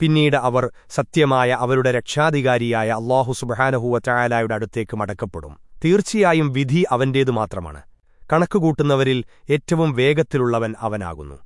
പിന്നീട് അവർ സത്യമായ അവരുടെ രക്ഷാധികാരിയായ അള്ളാഹു സുബഹാനഹുവ ചായാലായുടെ അടുത്തേക്ക് മടക്കപ്പെടും. തീർച്ചയായും വിധി അവന്റേതു മാത്രമാണ്. കണക്കുകൂട്ടുന്നവരിൽ ഏറ്റവും വേഗത്തിലുള്ളവൻ അവനാകുന്നു.